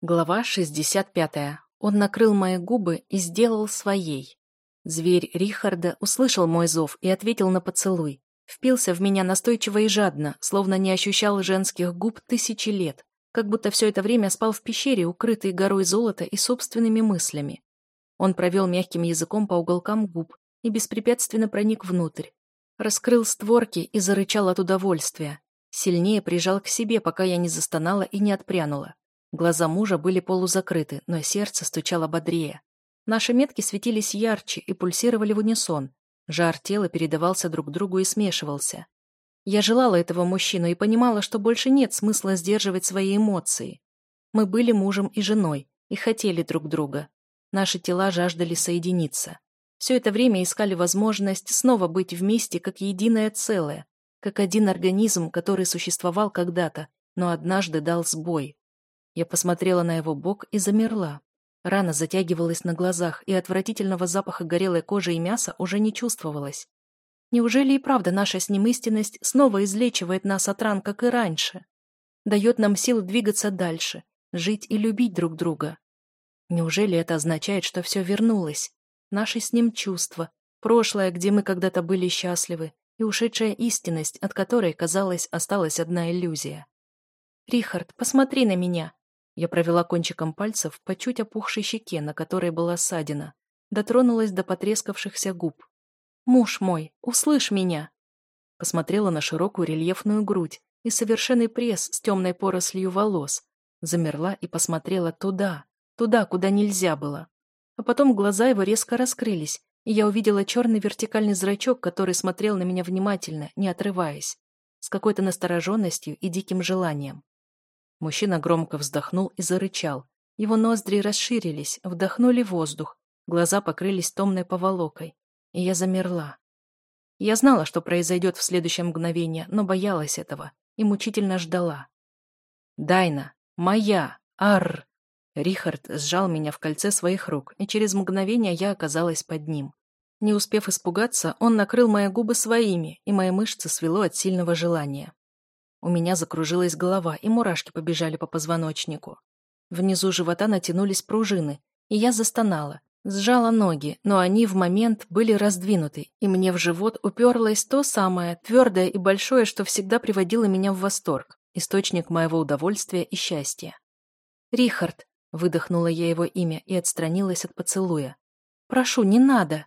Глава 65. Он накрыл мои губы и сделал своей. Зверь Рихарда услышал мой зов и ответил на поцелуй. Впился в меня настойчиво и жадно, словно не ощущал женских губ тысячи лет, как будто все это время спал в пещере, укрытый горой золота и собственными мыслями. Он провел мягким языком по уголкам губ и беспрепятственно проник внутрь. Раскрыл створки и зарычал от удовольствия. Сильнее прижал к себе, пока я не застонала и не отпрянула. Глаза мужа были полузакрыты, но сердце стучало бодрее. Наши метки светились ярче и пульсировали в унисон. Жар тела передавался друг другу и смешивался. Я желала этого мужчину и понимала, что больше нет смысла сдерживать свои эмоции. Мы были мужем и женой и хотели друг друга. Наши тела жаждали соединиться. Все это время искали возможность снова быть вместе как единое целое, как один организм, который существовал когда-то, но однажды дал сбой. Я посмотрела на его бок и замерла. Рана затягивалась на глазах, и отвратительного запаха горелой кожи и мяса уже не чувствовалось. Неужели и правда наша с ним истинность снова излечивает нас от ран, как и раньше? Дает нам силы двигаться дальше, жить и любить друг друга? Неужели это означает, что все вернулось? Наши с ним чувства, прошлое, где мы когда-то были счастливы, и ушедшая истинность, от которой, казалось, осталась одна иллюзия. «Рихард, посмотри на меня!» Я провела кончиком пальцев по чуть опухшей щеке, на которой была ссадина. Дотронулась до потрескавшихся губ. «Муж мой, услышь меня!» Посмотрела на широкую рельефную грудь и совершенный пресс с темной порослью волос. Замерла и посмотрела туда, туда, куда нельзя было. А потом глаза его резко раскрылись, и я увидела черный вертикальный зрачок, который смотрел на меня внимательно, не отрываясь, с какой-то настороженностью и диким желанием. Мужчина громко вздохнул и зарычал. Его ноздри расширились, вдохнули воздух, глаза покрылись томной поволокой. И я замерла. Я знала, что произойдет в следующее мгновение, но боялась этого и мучительно ждала. «Дайна! Моя! Арр!» Рихард сжал меня в кольце своих рук, и через мгновение я оказалась под ним. Не успев испугаться, он накрыл мои губы своими, и мои мышцы свело от сильного желания. У меня закружилась голова, и мурашки побежали по позвоночнику. Внизу живота натянулись пружины, и я застонала. Сжала ноги, но они в момент были раздвинуты, и мне в живот уперлось то самое, твердое и большое, что всегда приводило меня в восторг, источник моего удовольствия и счастья. «Рихард», — выдохнула я его имя и отстранилась от поцелуя. «Прошу, не надо!»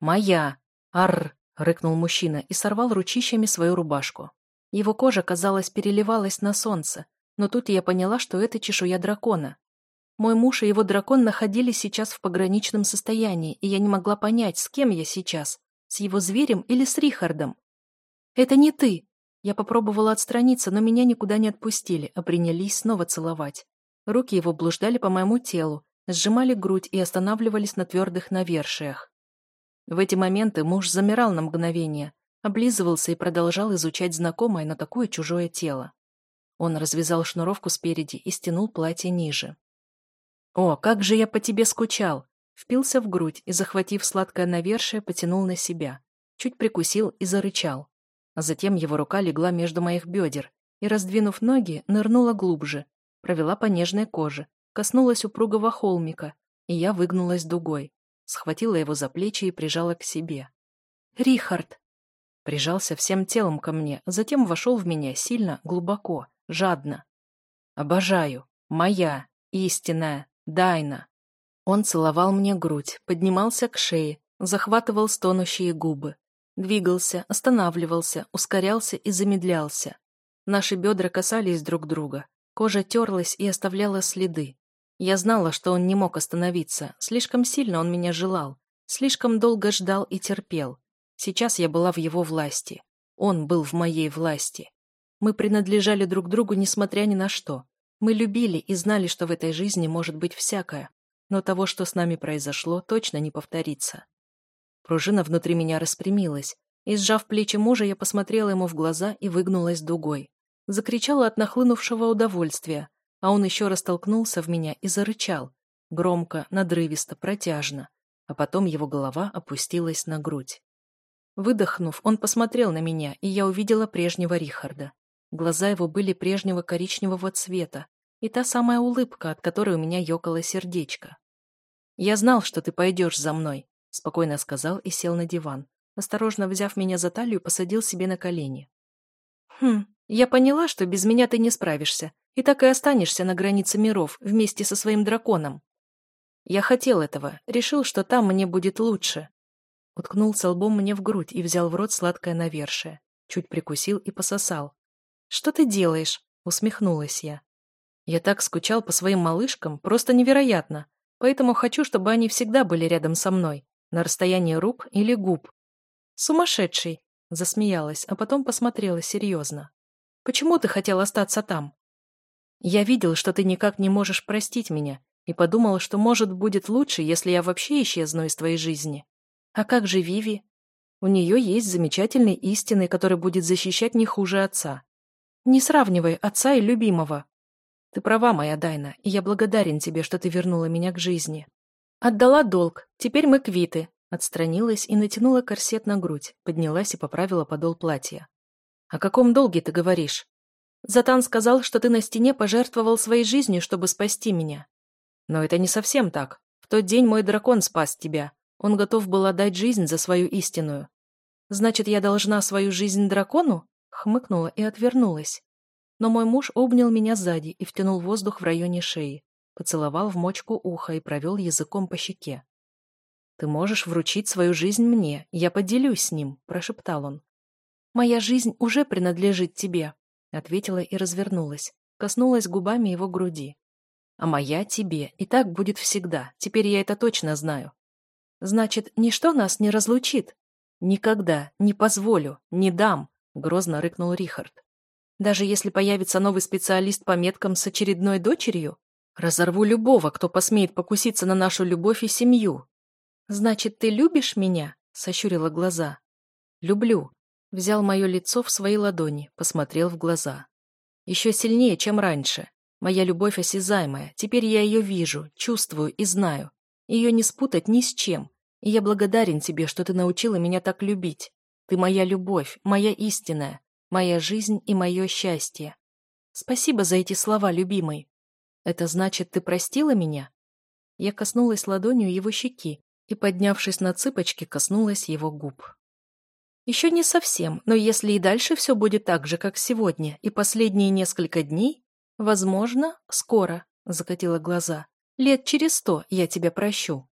«Моя!» «Арр!» — рыкнул мужчина и сорвал ручищами свою рубашку. Его кожа, казалось, переливалась на солнце, но тут я поняла, что это чешуя дракона. Мой муж и его дракон находились сейчас в пограничном состоянии, и я не могла понять, с кем я сейчас, с его зверем или с Рихардом. «Это не ты!» Я попробовала отстраниться, но меня никуда не отпустили, а принялись снова целовать. Руки его блуждали по моему телу, сжимали грудь и останавливались на твердых навершиях. В эти моменты муж замирал на мгновение, облизывался и продолжал изучать знакомое, но такое чужое тело. Он развязал шнуровку спереди и стянул платье ниже. «О, как же я по тебе скучал!» Впился в грудь и, захватив сладкое навершие, потянул на себя. Чуть прикусил и зарычал. А затем его рука легла между моих бедер и, раздвинув ноги, нырнула глубже, провела по нежной коже, коснулась упругого холмика, и я выгнулась дугой, схватила его за плечи и прижала к себе. «Рихард!» Прижался всем телом ко мне, затем вошел в меня сильно, глубоко, жадно. «Обожаю! Моя! Истинная! Дайна!» Он целовал мне грудь, поднимался к шее, захватывал стонущие губы. Двигался, останавливался, ускорялся и замедлялся. Наши бедра касались друг друга. Кожа терлась и оставляла следы. Я знала, что он не мог остановиться. Слишком сильно он меня желал. Слишком долго ждал и терпел. Сейчас я была в его власти. Он был в моей власти. Мы принадлежали друг другу, несмотря ни на что. Мы любили и знали, что в этой жизни может быть всякое. Но того, что с нами произошло, точно не повторится. Пружина внутри меня распрямилась, и, сжав плечи мужа, я посмотрела ему в глаза и выгнулась дугой. Закричала от нахлынувшего удовольствия, а он еще раз толкнулся в меня и зарычал. Громко, надрывисто, протяжно. А потом его голова опустилась на грудь. Выдохнув, он посмотрел на меня, и я увидела прежнего Рихарда. Глаза его были прежнего коричневого цвета, и та самая улыбка, от которой у меня ёкало сердечко. «Я знал, что ты пойдешь за мной», — спокойно сказал и сел на диван. Осторожно взяв меня за талию, посадил себе на колени. «Хм, я поняла, что без меня ты не справишься, и так и останешься на границе миров вместе со своим драконом. Я хотел этого, решил, что там мне будет лучше». Уткнулся лбом мне в грудь и взял в рот сладкое навершие. Чуть прикусил и пососал. «Что ты делаешь?» — усмехнулась я. «Я так скучал по своим малышкам, просто невероятно. Поэтому хочу, чтобы они всегда были рядом со мной, на расстоянии рук или губ. Сумасшедший, засмеялась, а потом посмотрела серьезно. Почему ты хотел остаться там? Я видел, что ты никак не можешь простить меня, и подумал, что, может, будет лучше, если я вообще исчезну из твоей жизни. А как же Виви? У нее есть замечательный истинный, который будет защищать не хуже отца. Не сравнивай отца и любимого. Ты права, моя Дайна, и я благодарен тебе, что ты вернула меня к жизни. Отдала долг, теперь мы квиты. Отстранилась и натянула корсет на грудь, поднялась и поправила подол платья. «О каком долге ты говоришь?» «Затан сказал, что ты на стене пожертвовал своей жизнью, чтобы спасти меня». «Но это не совсем так. В тот день мой дракон спас тебя. Он готов был отдать жизнь за свою истинную». «Значит, я должна свою жизнь дракону?» Хмыкнула и отвернулась но мой муж обнял меня сзади и втянул воздух в районе шеи, поцеловал в мочку уха и провел языком по щеке. «Ты можешь вручить свою жизнь мне, я поделюсь с ним», – прошептал он. «Моя жизнь уже принадлежит тебе», – ответила и развернулась, коснулась губами его груди. «А моя тебе, и так будет всегда, теперь я это точно знаю». «Значит, ничто нас не разлучит?» «Никогда, не позволю, не дам», – грозно рыкнул Рихард. Даже если появится новый специалист по меткам с очередной дочерью? Разорву любого, кто посмеет покуситься на нашу любовь и семью. Значит, ты любишь меня? Сощурила глаза. Люблю. Взял мое лицо в свои ладони, посмотрел в глаза. Еще сильнее, чем раньше. Моя любовь осязаемая. Теперь я ее вижу, чувствую и знаю. Ее не спутать ни с чем. И я благодарен тебе, что ты научила меня так любить. Ты моя любовь, моя истинная, моя жизнь и мое счастье. Спасибо за эти слова, любимый. Это значит, ты простила меня? Я коснулась ладонью его щеки и, поднявшись на цыпочки, коснулась его губ. Еще не совсем, но если и дальше все будет так же, как сегодня, и последние несколько дней, возможно, скоро, закатила глаза. Лет через сто я тебя прощу.